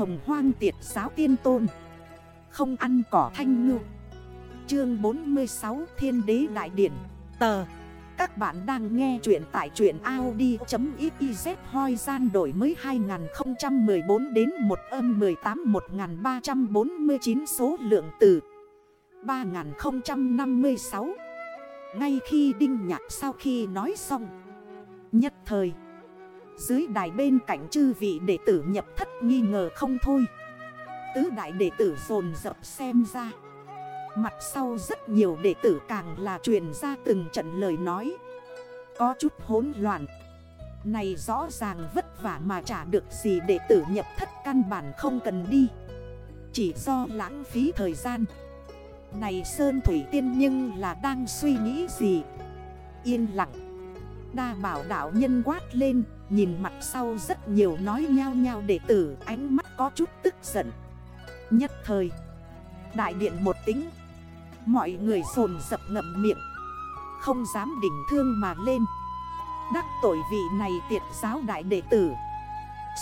hồng hoang tiệt giáo tiên tôn. Không ăn cỏ thanh ngư. Chương 46 Thiên đế đại điển. Tờ. Các bạn đang nghe chuyện tại chuyện Audi.xyz hoi gian đổi mới 2014 đến 1 âm 18 1349 số lượng từ 3056 Ngay khi Đinh Nhạc sau khi nói xong, Nhất thời dưới đài bên cạnh chư vị đệ tử nhập thất nghi ngờ không thôi. Tứ đại đệ tử dồn dập xem ra. Mặt sau rất nhiều đệ tử càng là truyền ra từng trận lời nói. Có chút hỗn loạn. Này rõ ràng vất vả mà trả được gì đệ tử nhập thất căn bản không cần đi. Chỉ do lãng phí thời gian. Này Sơn Thủy Tiên nhưng là đang suy nghĩ gì? Yên lặng. Đa bảo đảo nhân quát lên. Nhìn mặt sau rất nhiều nói nhao nhao đệ tử, Ánh mắt có chút tức giận. Nhất thời, Đại điện một tính Mọi người sồn dập ngậm miệng. Không dám đỉnh thương mà lên. Đắc tội vị này tiệt giáo đại đệ tử.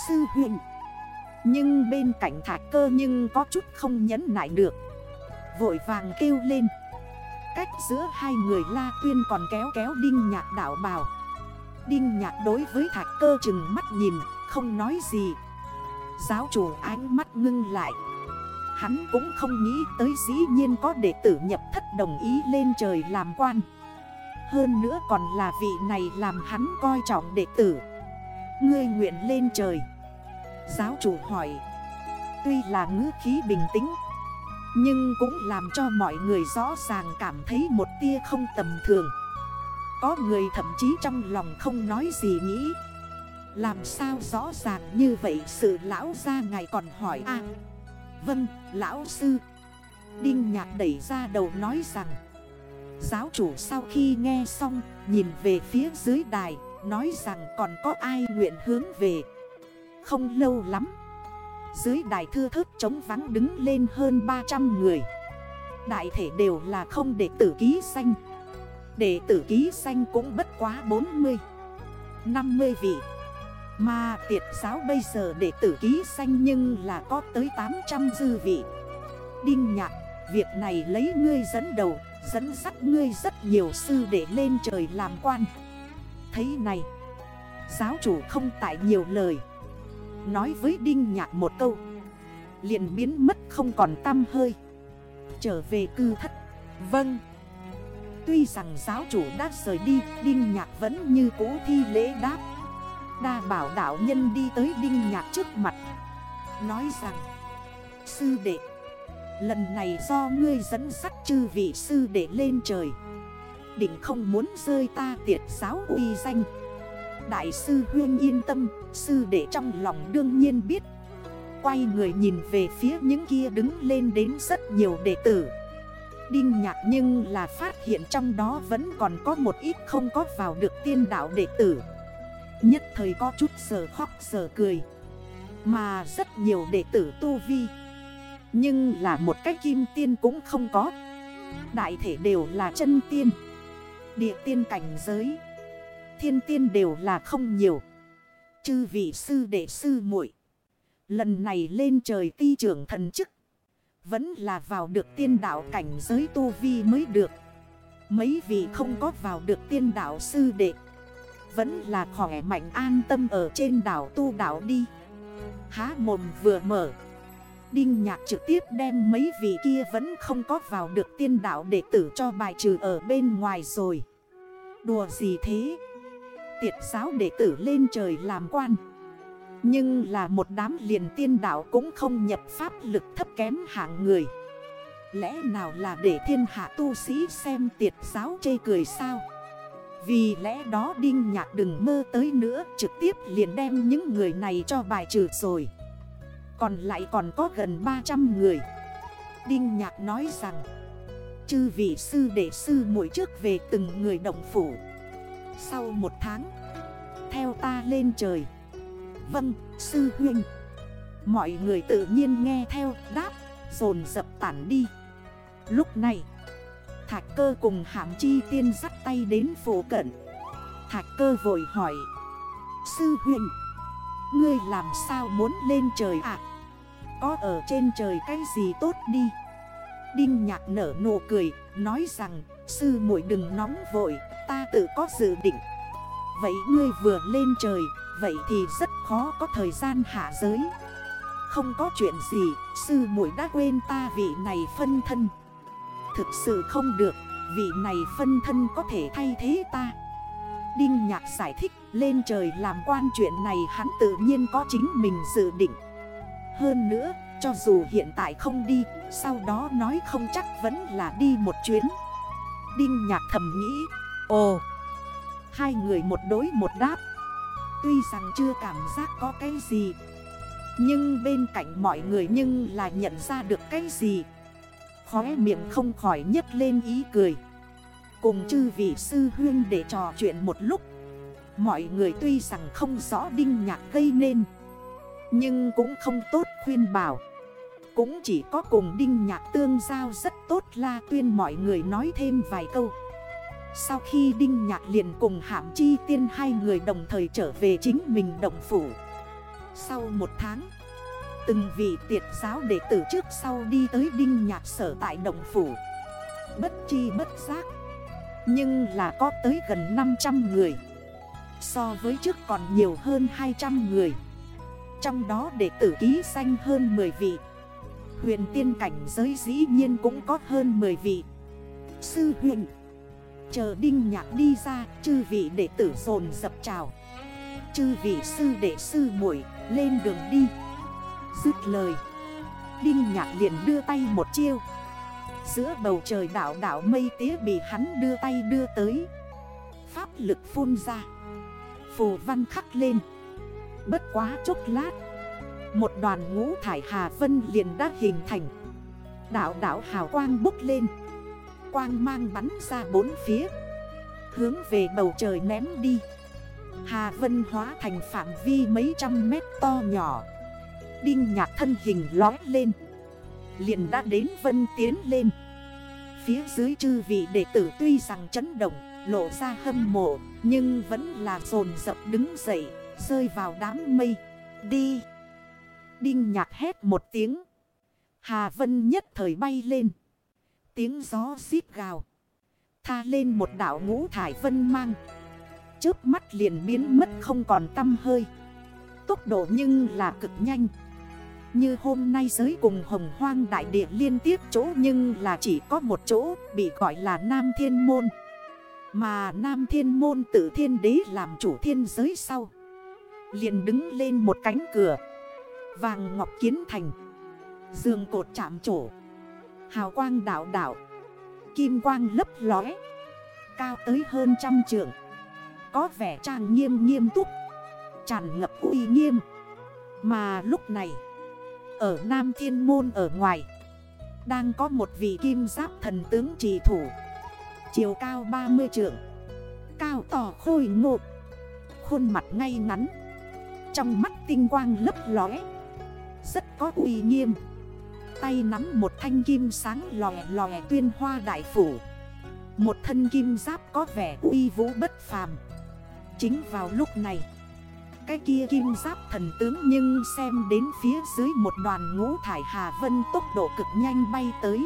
Sư huynh. Nhưng bên cạnh thạch cơ nhưng có chút không nhấn nại được. Vội vàng kêu lên. Cách giữa hai người la tuyên còn kéo kéo đinh nhạc đảo bào Đinh nhạc đối với thạch cơ chừng mắt nhìn, Không nói gì. Giáo chủ ánh mắt ngưng lại. Hắn cũng không nghĩ tới dĩ nhiên có đệ tử nhập thất đồng ý lên trời làm quan. Hơn nữa còn là vị này làm hắn coi trọng đệ tử. Ngươi nguyện lên trời. Giáo chủ hỏi. Tuy là ngữ khí bình tĩnh, Nhưng cũng làm cho mọi người rõ ràng cảm thấy một tia không tầm thường. Có người thậm chí trong lòng không nói gì nghĩ. Làm sao rõ ràng như vậy sự lão ra ngày còn hỏi a? Vâng, lão sư. Đinh nhạc đẩy ra đầu nói rằng Giáo chủ sau khi nghe xong Nhìn về phía dưới đài Nói rằng còn có ai nguyện hướng về? Không lâu lắm Dưới đài thưa thức trống vắng đứng lên hơn 300 người. Đại thể đều là không để tử ký xanh Đệ tử ký xanh cũng bất quá 40 50 vị. Mà tiệt giáo bây giờ để tử ký xanh nhưng là có tới 800 dư vị. Đinh nhạc, việc này lấy ngươi dẫn đầu Dẫn dắt ngươi rất nhiều sư để lên trời làm quan. Thấy này Giáo chủ không tại nhiều lời. Nói với Đinh Nhạc một câu liền biến mất không còn tâm hơi. Trở về cư thất. Vâng. Tuy rằng giáo chủ đã rời đi, Đinh Nhạc vẫn như cũ thi lễ đáp. Đa bảo đạo nhân đi tới Đinh Nhạc trước mặt. Nói rằng, Sư đệ, Lần này do ngươi dẫn dắt chư vị sư đệ lên trời, Định không muốn rơi ta tiệt giáo uy danh. Đại sư Huyên yên tâm, Sư đệ trong lòng đương nhiên biết. Quay người nhìn về phía những kia đứng lên đến rất nhiều đệ tử. Đinh nhạc nhưng là phát hiện trong đó vẫn còn có một ít không có vào được tiên đạo đệ tử. Nhất thời có chút sờ khóc sờ cười. Mà rất nhiều đệ tử tu vi. Nhưng là một cái kim tiên cũng không có. Đại thể đều là chân tiên. Địa tiên cảnh giới. Thiên tiên đều là không nhiều. Chư vị sư đệ sư muội, Lần này lên trời ti trưởng thần chức. Vẫn là vào được tiên đạo cảnh giới tu vi mới được. Mấy vị không có vào được tiên đạo sư đệ. Vẫn là khỏe mạnh an tâm ở trên đảo tu đảo đi. Há mồm vừa mở. Đinh nhạc trực tiếp đem mấy vị kia vẫn không có vào được tiên đạo đệ tử cho bài trừ ở bên ngoài rồi. Đùa gì thế? Tiệt giáo đệ tử lên trời làm quan. Nhưng là một đám liền tiên đảo cũng không nhập pháp lực thấp kém hạng người. Lẽ nào là để thiên hạ tu sĩ xem tiệt giáo chê cười sao? Vì lẽ đó Đinh Nhạc đừng mơ tới nữa, Trực tiếp liền đem những người này cho bài trừ rồi. Còn lại còn có gần 300 người. Đinh Nhạc nói rằng, Chư vị sư đệ sư mỗi trước về từng người động phủ. Sau một tháng, Theo ta lên trời Vâng sư huynh. Mọi người tự nhiên nghe theo, đáp, Dồn dập tản đi. Lúc này, Thạch cơ cùng hàm chi tiên dắt tay đến phố cận. Thạch cơ vội hỏi, Sư huynh, Ngươi làm sao muốn lên trời ạ? Có ở trên trời cái gì tốt đi? Đinh nhạc nở nụ cười, Nói rằng, sư muội đừng nóng vội, Ta tự có dự định. Vậy ngươi vừa lên trời Vậy thì rất khó có thời gian hạ giới. Không có chuyện gì, Sư muội đã quên ta vị này phân thân. Thực sự không được, Vị này phân thân có thể thay thế ta. Đinh nhạc giải thích, Lên trời làm quan chuyện này hắn tự nhiên có chính mình dự định. Hơn nữa, cho dù hiện tại không đi, Sau đó nói không chắc vẫn là đi một chuyến. Đinh nhạc thầm nghĩ, Ồ, Hai người một đối một đáp. Tuy rằng chưa cảm giác có cái gì, Nhưng bên cạnh mọi người nhưng là nhận ra được cái gì. Khóe miệng không khỏi nhấc lên ý cười. Cùng chư vị sư huyên để trò chuyện một lúc. Mọi người tuy rằng không rõ đinh nhạc gây nên, Nhưng cũng không tốt khuyên bảo. Cũng chỉ có cùng đinh nhạc tương giao rất tốt la tuyên mọi người nói thêm vài câu. Sau khi đinh nhạc liền cùng hạm chi tiên hai người đồng thời trở về chính mình đồng phủ. Sau một tháng, Từng vị tiệt giáo đệ tử trước sau đi tới đinh nhạc sở tại đồng phủ. Bất chi bất giác, Nhưng là có tới gần 500 người, So với trước còn nhiều hơn 200 người. Trong đó đệ tử ký xanh hơn 10 vị. Huyền tiên cảnh giới dĩ nhiên cũng có hơn 10 vị. Sư huyền Chờ đinh nhạc đi ra, Chư vị đệ tử dồn dập trào Chư vị sư đệ sư muội, Lên đường đi. Dứt lời, Đinh nhạc liền đưa tay một chiêu. Giữa bầu trời đảo đảo mây tía bị hắn đưa tay đưa tới. Pháp lực phun ra. Phù văn khắc lên. Bất quá chốc lát, Một đoàn ngũ thải hà vân liền đã hình thành. Đảo đảo hào quang bốc lên. Quang mang bắn ra bốn phía. Hướng về bầu trời ném đi. Hà vân hóa thành phạm vi mấy trăm mét to nhỏ. Đinh nhạc thân hình lói lên. Liền đã đến vân tiến lên. Phía dưới chư vị đệ tử tuy rằng chấn động, Lộ ra hâm mộ, Nhưng vẫn là dồn dập đứng dậy, Rơi vào đám mây. Đi! Đinh nhạc hét một tiếng. Hà vân nhất thời bay lên. Tiếng gió xít gào Tha lên một đảo ngũ thải vân mang Trước mắt liền biến mất không còn tâm hơi Tốc độ nhưng là cực nhanh như hôm nay giới cùng hồng hoang đại địa liên tiếp chỗ nhưng là chỉ có một chỗ bị gọi là Nam Thiên Môn. Mà Nam Thiên Môn tự thiên đế làm chủ thiên giới sau. liền đứng lên một cánh cửa. Vàng ngọc kiến thành. Dương cột chạm trổ. Hào quang đảo đảo. Kim quang lấp lóe. Cao tới hơn trăm trượng. Có vẻ trang nghiêm nghiêm túc. Tràn ngập uy nghiêm. Mà lúc này. Ở Nam Thiên Môn ở ngoài, Đang có một vị kim giáp thần tướng trì thủ Chiều cao 30 trượng Cao tỏ khôi ngộ Khuôn mặt ngay ngắn Trong mắt tinh quang lấp lóe Rất có uy nghiêm Tay nắm một thanh kim sáng lòe lòe tuyên hoa đại phủ. Một thân kim giáp có vẻ uy vũ bất phàm. Chính vào lúc này, cái kia kim giáp thần tướng nhưng xem đến phía dưới một đoàn ngũ thải hà vân tốc độ cực nhanh bay tới.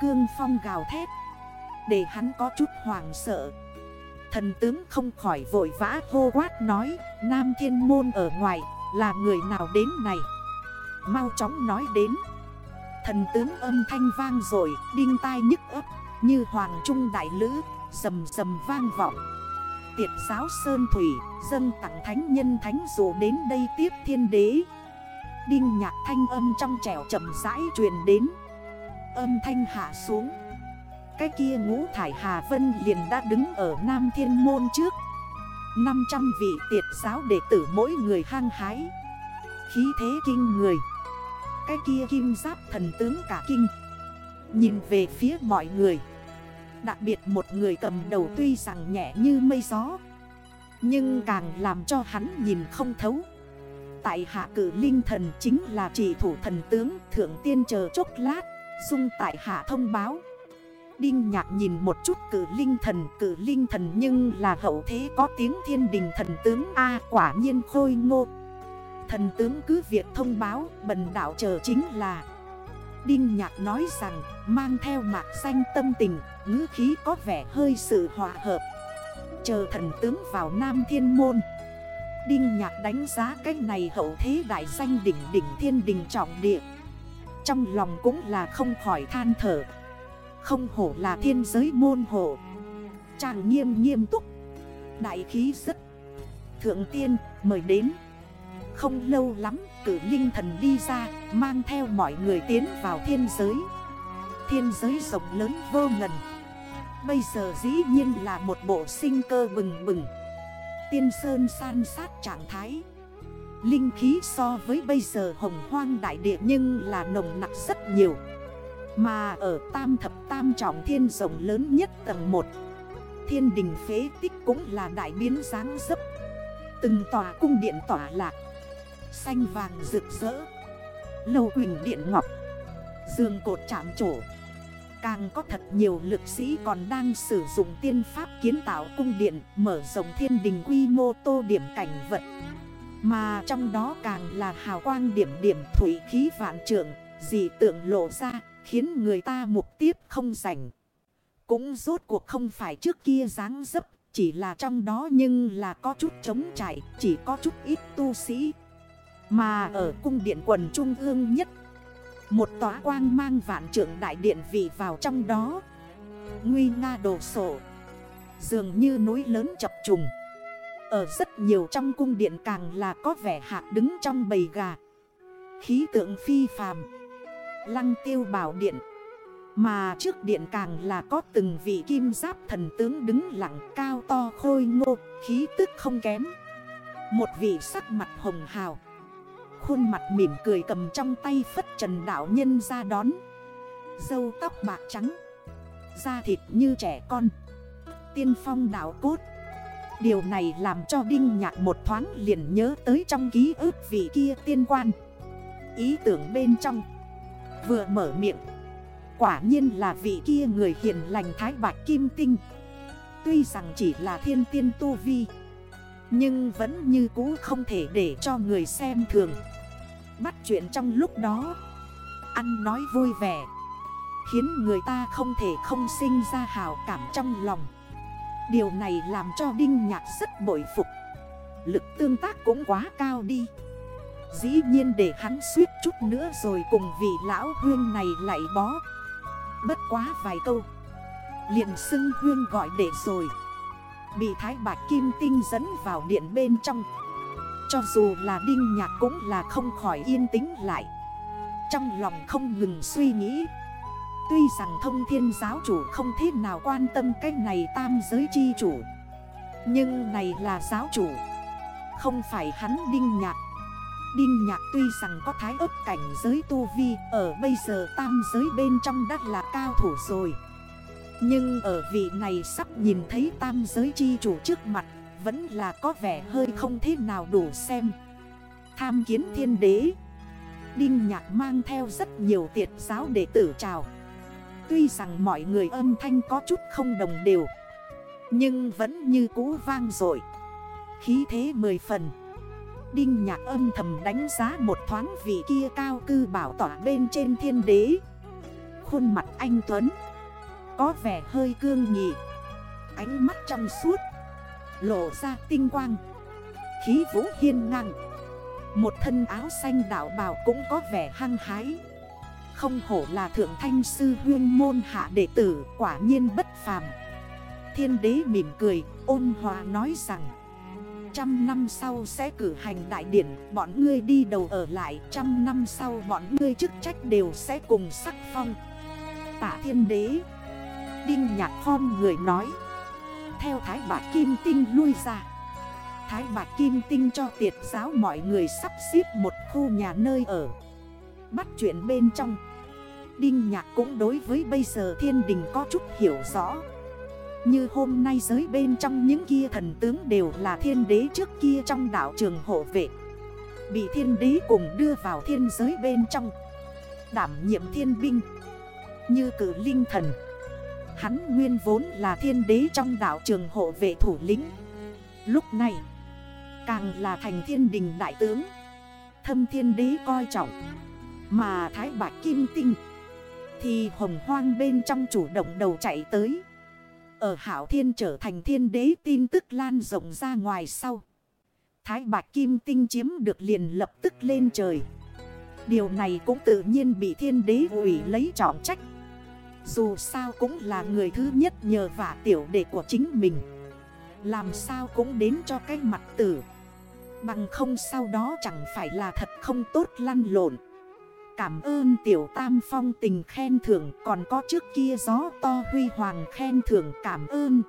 Cương phong gào thét, Để hắn có chút hoàng sợ. Thần tướng không khỏi vội vã hô quát nói, Nam thiên môn ở ngoài, là người nào đến này? Mau chóng nói đến. Thần tướng âm thanh vang rồi, Đinh tai nhức ấp, Như hoàng trung đại lữ Dầm dầm vang vọng. Tiệt giáo Sơn Thủy dân tặng thánh nhân thánh dụ đến đây tiếp thiên đế. Đinh nhạc thanh âm trong trẻo chậm rãi truyền đến. Âm thanh hạ xuống. Cái kia ngũ thải Hà Vân liền đã đứng ở Nam Thiên Môn trước. 500 vị tiệt giáo đệ tử mỗi người hang hái. Khí thế kinh người. Cái kia kim giáp thần tướng cả kinh. Nhìn về phía mọi người. Đặc biệt một người cầm đầu tuy rằng nhẹ như mây gió. Nhưng càng làm cho hắn nhìn không thấu. Tại hạ cử linh thần chính là chỉ thủ thần tướng Thượng tiên chờ chốc lát Dung tại hạ thông báo. Đinh nhạc nhìn một chút cử linh thần, Cử linh thần nhưng là hậu thế có tiếng thiên đình thần tướng A quả nhiên khôi ngô. Thần tướng cứ việc thông báo, bần đảo chờ chính là. Đinh Nhạc nói rằng, mang theo mạc xanh tâm tình, ngữ khí có vẻ hơi sự hòa hợp. Chờ thần tướng vào Nam Thiên Môn. Đinh Nhạc đánh giá cái này hậu thế đại danh đỉnh đỉnh thiên đình trọng địa. Trong lòng cũng là không khỏi than thở. Không hổ là thiên giới môn hộ. Chàng nghiêm nghiêm túc. Đại khí rất. Thượng tiên, mời đến. Không lâu lắm, cử linh thần đi ra, Mang theo mọi người tiến vào thiên giới. Thiên giới rộng lớn vô ngần. Bây giờ dĩ nhiên là một bộ sinh cơ bừng bừng. Tiên sơn san sát trạng thái. Linh khí so với bây giờ hồng hoang đại địa nhưng là nồng nặng rất nhiều. Mà ở tam thập tam trọng thiên rộng lớn nhất tầng 1 Thiên đình phế tích cũng là đại biến dáng dấp. Từng tòa cung điện tỏa lạc. Xanh vàng rực rỡ. Lâu huỳnh điện ngọc. Dương cột chạm trổ. Càng có thật nhiều lực sĩ còn đang sử dụng tiên pháp kiến tạo cung điện, Mở rộng thiên đình quy mô tô điểm cảnh vật. Mà trong đó càng là hào quang điểm điểm thủy khí vạn trượng, Dị tượng lộ ra, khiến người ta mục tiếp không rảnh. Cũng rốt cuộc không phải trước kia dáng dấp chỉ là trong đó nhưng là có chút trống trải, Chỉ có chút ít tu sĩ. Mà ở cung điện quần trung ương nhất, một tòa quang mang vạn trưởng đại điện vị vào trong đó. Nguy nga đồ sổ Dường như núi lớn chập trùng. Ở rất nhiều trong cung điện càng là có vẻ hạ đứng trong bầy gà. Khí tượng phi phàm, Lăng tiêu bảo điện. Mà trước điện càng là có từng vị kim giáp thần tướng đứng lặng cao to khôi ngô, Khí tức không kém. Một vị sắc mặt hồng hào, Khuôn mặt mỉm cười cầm trong tay phất trần đạo nhân ra đón. Dâu tóc bạc trắng, Da thịt như trẻ con, Tiên phong đạo cốt. Điều này làm cho Đinh Nhạc một thoáng liền nhớ tới trong ký ức vị kia tiên quan. Ý tưởng bên trong, Vừa mở miệng Quả nhiên là vị kia người hiền lành thái bạch kim tinh. Tuy rằng chỉ là thiên tiên tu vi, Nhưng vẫn như cũ không thể để cho người xem thường. Bắt chuyện trong lúc đó, Ăn nói vui vẻ, Khiến người ta không thể không sinh ra hào cảm trong lòng. Điều này làm cho Đinh Nhạc rất bội phục. Lực tương tác cũng quá cao đi. Dĩ nhiên để hắn suýt chút nữa rồi cùng vị lão hương này lại bó Bất quá vài câu. Liền xưng huyên gọi để rồi. Bị thái bạc kim tinh dẫn vào điện bên trong. Cho dù là Đinh Nhạc cũng là không khỏi yên tĩnh lại. Trong lòng không ngừng suy nghĩ. Tuy rằng thông thiên giáo chủ không thế nào quan tâm cái này tam giới chi chủ. Nhưng này là giáo chủ. Không phải hắn Đinh Nhạc Đinh Nhạc tuy rằng có thái ớt cảnh giới tu vi, Ở bây giờ tam giới bên trong đất là cao thủ rồi. Nhưng ở vị này sắp nhìn thấy tam giới chi chủ trước mặt, vẫn là có vẻ hơi không thế nào đủ xem. Tham kiến thiên đế. Đinh nhạc mang theo rất nhiều tiệt giáo đệ tử chào. Tuy rằng mọi người âm thanh có chút không đồng đều, Nhưng vẫn như cũ vang rồi Khí thế mười phần. Đinh nhạc âm thầm đánh giá một thoáng vị kia cao cư bảo tỏa bên trên thiên đế. Khuôn mặt anh Tuấn, Có vẻ hơi cương nghị. Ánh mắt trong suốt, Lộ ra tinh quang. Khí vũ hiên ngang. Một thân áo xanh đảo bào cũng có vẻ hăng hái. Không hổ là thượng thanh sư huyên môn hạ đệ tử, Quả nhiên bất phàm. Thiên đế mỉm cười, ôn hòa nói rằng Trăm năm sau sẽ cử hành đại điển, Bọn ngươi đi đầu ở lại. Trăm năm sau bọn ngươi chức trách đều sẽ cùng sắc phong. Tạ thiên đế, Đinh nhạc phong người nói. Theo Thái Bạc Kim Tinh lui ra. Thái Bạc Kim Tinh cho tiệt giáo mọi người sắp xếp một khu nhà nơi ở. Bắt chuyện bên trong. Đinh Nhạc cũng đối với bây giờ thiên đình có chút hiểu rõ. Như hôm nay giới bên trong những kia thần tướng đều là thiên đế trước kia trong đảo trường hộ vệ. Bị thiên đế cùng đưa vào thiên giới bên trong. Đảm nhiệm thiên binh. Như cử linh thần. Hắn nguyên vốn là thiên đế trong đảo trường hộ vệ thủ lĩnh. Lúc này, Càng là thành thiên đình đại tướng. Thâm thiên đế coi trọng. Mà Thái Bạch Kim Tinh, Thì hồng hoang bên trong chủ động đầu chạy tới. Ở Hảo Thiên trở thành thiên đế tin tức lan rộng ra ngoài sau. Thái Bạch Kim Tinh chiếm được liền lập tức lên trời. Điều này cũng tự nhiên bị thiên đế ủy lấy trọng trách. Dù sao cũng là người thứ nhất nhờ vả tiểu đệ của chính mình. Làm sao cũng đến cho cái mặt tử. Bằng không sau đó chẳng phải là thật không tốt lăn lộn. Cảm ơn tiểu tam phong tình khen thưởng, Còn có trước kia gió to huy hoàng khen thưởng cảm ơn.